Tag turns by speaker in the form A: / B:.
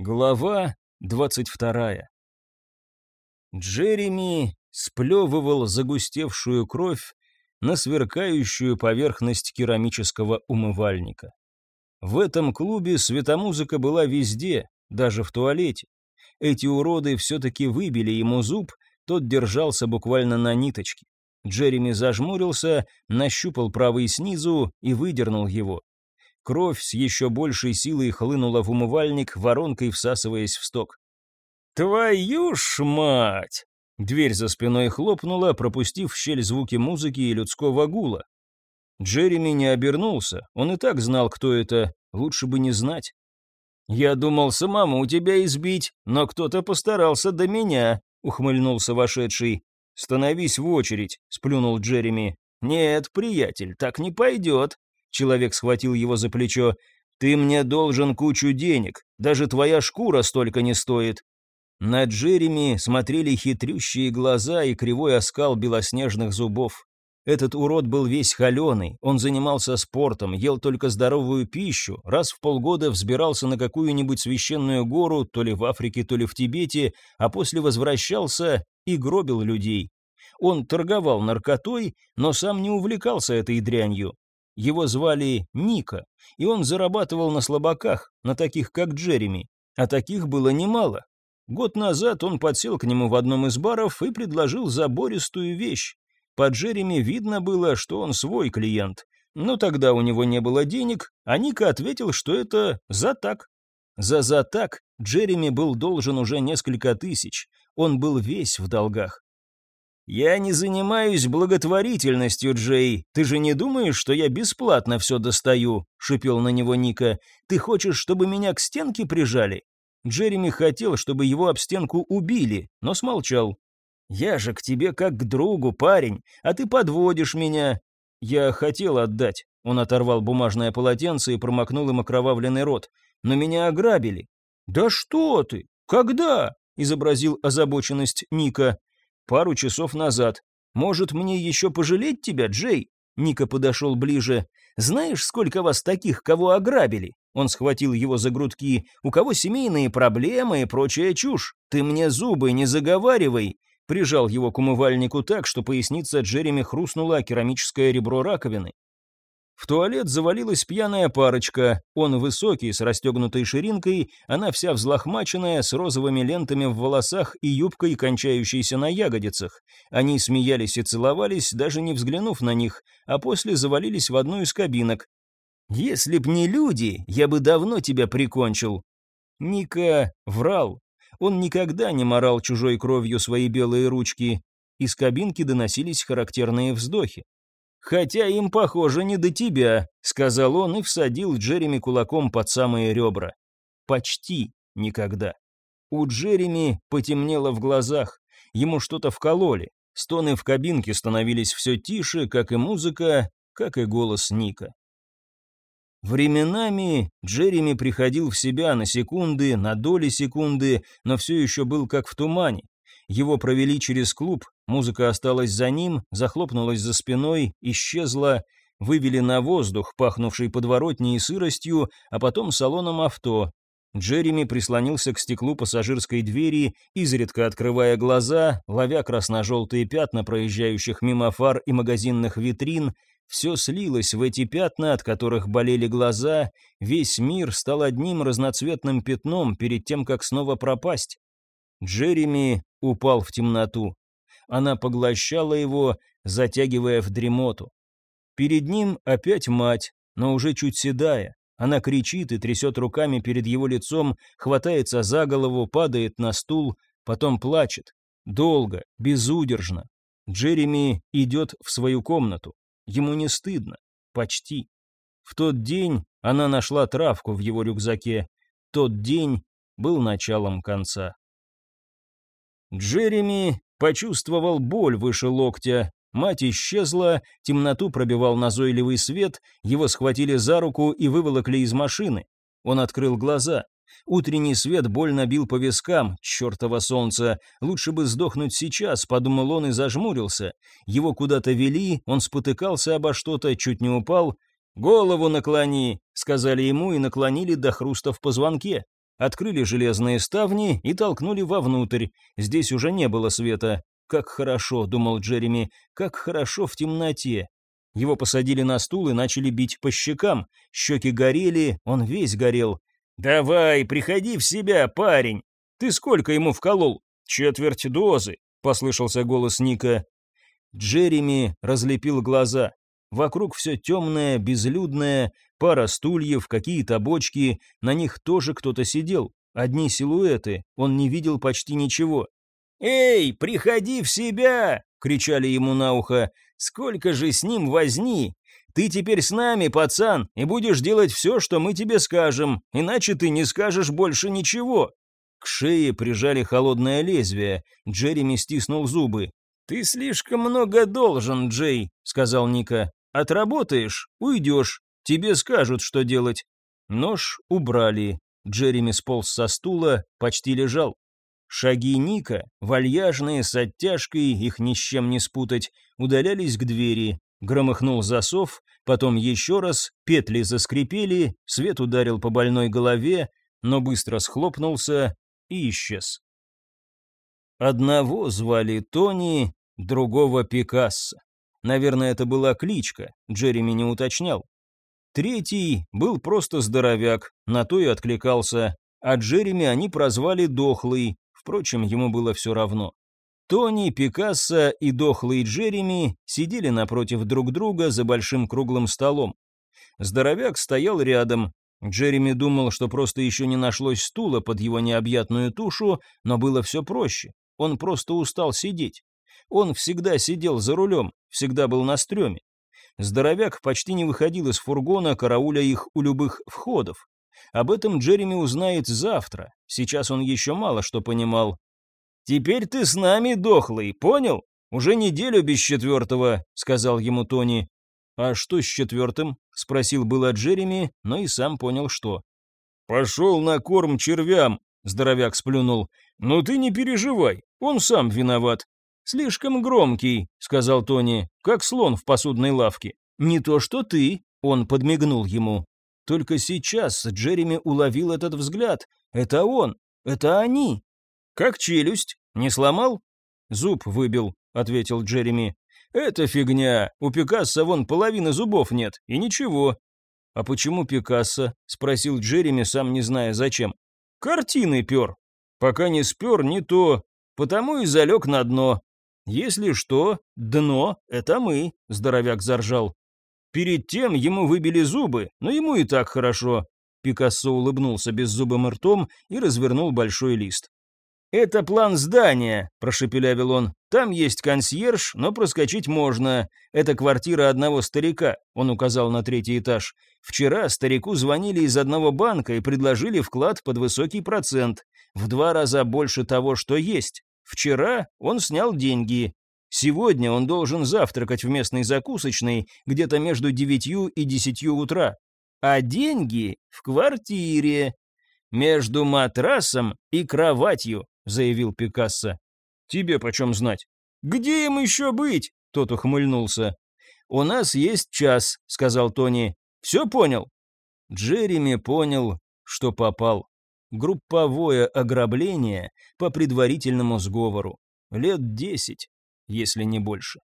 A: Глава двадцать вторая. Джереми сплевывал загустевшую кровь на сверкающую поверхность керамического умывальника. В этом клубе светомузыка была везде, даже в туалете. Эти уроды все-таки выбили ему зуб, тот держался буквально на ниточке. Джереми зажмурился, нащупал правый снизу и выдернул его. Кровь с еще большей силой хлынула в умывальник, воронкой всасываясь в сток. «Твою ж мать!» Дверь за спиной хлопнула, пропустив в щель звуки музыки и людского гула. Джереми не обернулся, он и так знал, кто это, лучше бы не знать. «Я думал самому тебя избить, но кто-то постарался до меня», — ухмыльнулся вошедший. «Становись в очередь», — сплюнул Джереми. «Нет, приятель, так не пойдет. Человек схватил его за плечо. «Ты мне должен кучу денег. Даже твоя шкура столько не стоит». На Джереми смотрели хитрющие глаза и кривой оскал белоснежных зубов. Этот урод был весь холеный, он занимался спортом, ел только здоровую пищу, раз в полгода взбирался на какую-нибудь священную гору, то ли в Африке, то ли в Тибете, а после возвращался и гробил людей. Он торговал наркотой, но сам не увлекался этой дрянью. Его звали Ника, и он зарабатывал на слабаках, на таких как Джереми, а таких было немало. Год назад он подсел к нему в одном из баров и предложил забористую вещь. По Джереми видно было, что он свой клиент. Но тогда у него не было денег, а Ника ответил, что это за так. За за так Джереми был должен уже несколько тысяч. Он был весь в долгах. «Я не занимаюсь благотворительностью, Джей. Ты же не думаешь, что я бесплатно все достаю?» — шипел на него Ника. «Ты хочешь, чтобы меня к стенке прижали?» Джереми хотел, чтобы его об стенку убили, но смолчал. «Я же к тебе как к другу, парень, а ты подводишь меня». «Я хотел отдать». Он оторвал бумажное полотенце и промокнул им окровавленный рот. «Но меня ограбили». «Да что ты? Когда?» — изобразил озабоченность Ника. Пару часов назад. Может, мне еще пожалеть тебя, Джей?» Ника подошел ближе. «Знаешь, сколько вас таких, кого ограбили?» Он схватил его за грудки. «У кого семейные проблемы и прочая чушь? Ты мне зубы не заговаривай!» Прижал его к умывальнику так, что поясница Джереми хрустнула керамическое ребро раковины. В туалет завалилась пьяная парочка, он высокий, с расстегнутой ширинкой, она вся взлохмаченная, с розовыми лентами в волосах и юбкой, кончающейся на ягодицах. Они смеялись и целовались, даже не взглянув на них, а после завалились в одну из кабинок. «Если б не люди, я бы давно тебя прикончил». Ника врал. Он никогда не морал чужой кровью свои белые ручки. Из кабинки доносились характерные вздохи. «Хотя им, похоже, не до тебя», — сказал он и всадил Джереми кулаком под самые ребра. Почти никогда. У Джереми потемнело в глазах, ему что-то вкололи. Стоны в кабинке становились все тише, как и музыка, как и голос Ника. Временами Джереми приходил в себя на секунды, на доли секунды, но все еще был как в тумане. Его провели через клуб, музыка осталась за ним, захлопнулась за спиной, исчезла, вывели на воздух, пахнувший подворотней и сыростью, а потом салоном авто. Джереми прислонился к стеклу пассажирской двери, изредка открывая глаза, ловя красно-желтые пятна проезжающих мимо фар и магазинных витрин, все слилось в эти пятна, от которых болели глаза, весь мир стал одним разноцветным пятном перед тем, как снова пропасть. Джереми упал в темноту. Она поглощала его, затягивая в дремоту. Перед ним опять мать, но уже чуть седая. Она кричит и трясет руками перед его лицом, хватается за голову, падает на стул, потом плачет. Долго, безудержно. Джереми идет в свою комнату. Ему не стыдно. Почти. В тот день она нашла травку в его рюкзаке. Тот день был началом конца. Джереми почувствовал боль выше локтя. Мать исчезла, темноту пробивал назойливый свет, его схватили за руку и выволокли из машины. Он открыл глаза. Утренний свет больно бил по вискам, чертово солнце. Лучше бы сдохнуть сейчас, подумал он и зажмурился. Его куда-то вели, он спотыкался обо что-то, чуть не упал. «Голову наклони», — сказали ему и наклонили до хруста в позвонке. Открыли железные ставни и толкнули вовнутрь. Здесь уже не было света. «Как хорошо», — думал Джереми, — «как хорошо в темноте». Его посадили на стул и начали бить по щекам. Щеки горели, он весь горел. «Давай, приходи в себя, парень! Ты сколько ему вколол?» «Четверть дозы», — послышался голос Ника. Джереми разлепил глаза. Вокруг все темное, безлюдное, пара стульев, какие-то бочки, на них тоже кто-то сидел. Одни силуэты, он не видел почти ничего. «Эй, приходи в себя!» — кричали ему на ухо. «Сколько же с ним возни! Ты теперь с нами, пацан, и будешь делать все, что мы тебе скажем, иначе ты не скажешь больше ничего». К шее прижали холодное лезвие. Джереми стиснул зубы. «Ты слишком много должен, Джей», — сказал Ника. Отработаешь, уйдешь, тебе скажут, что делать. Нож убрали. Джереми сполз со стула, почти лежал. Шаги Ника, вальяжные, с оттяжкой, их ни с чем не спутать, удалялись к двери. Громыхнул засов, потом еще раз, петли заскрипели, свет ударил по больной голове, но быстро схлопнулся и исчез. Одного звали Тони, другого Пикассо. Наверное, это была кличка, Джереми не уточнял. Третий был просто здоровяк, на то и откликался, а Джереми они прозвали Дохлый, впрочем, ему было все равно. Тони, Пикассо и Дохлый Джереми сидели напротив друг друга за большим круглым столом. Здоровяк стоял рядом. Джереми думал, что просто еще не нашлось стула под его необъятную тушу, но было все проще. Он просто устал сидеть. Он всегда сидел за рулем, всегда был на стреме. Здоровяк почти не выходил из фургона, карауля их у любых входов. Об этом Джереми узнает завтра, сейчас он еще мало что понимал. «Теперь ты с нами, дохлый, понял? Уже неделю без четвертого», — сказал ему Тони. «А что с четвертым?» — спросил было Джереми, но и сам понял, что. «Пошел на корм червям», — здоровяк сплюнул. «Но ты не переживай, он сам виноват. «Слишком громкий», — сказал Тони, — «как слон в посудной лавке». «Не то что ты», — он подмигнул ему. Только сейчас Джереми уловил этот взгляд. «Это он, это они». «Как челюсть? Не сломал?» «Зуб выбил», — ответил Джереми. «Это фигня. У Пикассо вон половины зубов нет, и ничего». «А почему Пикассо?» — спросил Джереми, сам не зная зачем. «Картины пер. Пока не спер, не то. Потому и залег на дно. «Если что, дно — это мы», — здоровяк заржал. Перед тем ему выбили зубы, но ему и так хорошо. Пикассо улыбнулся беззубым ртом и развернул большой лист. «Это план здания», – прошепелявил он. «Там есть консьерж, но проскочить можно. Это квартира одного старика», – он указал на третий этаж. «Вчера старику звонили из одного банка и предложили вклад под высокий процент. В два раза больше того, что есть. Вчера он снял деньги. Сегодня он должен завтракать в местной закусочной где-то между девятью и десятью утра. А деньги в квартире. Между матрасом и кроватью, заявил Пикассо. Тебе почем знать? Где им еще быть? Тот ухмыльнулся. «У нас есть час», — сказал Тони. «Все понял?» Джереми понял, что попал. Групповое ограбление по предварительному сговору. Лет десять, если не больше.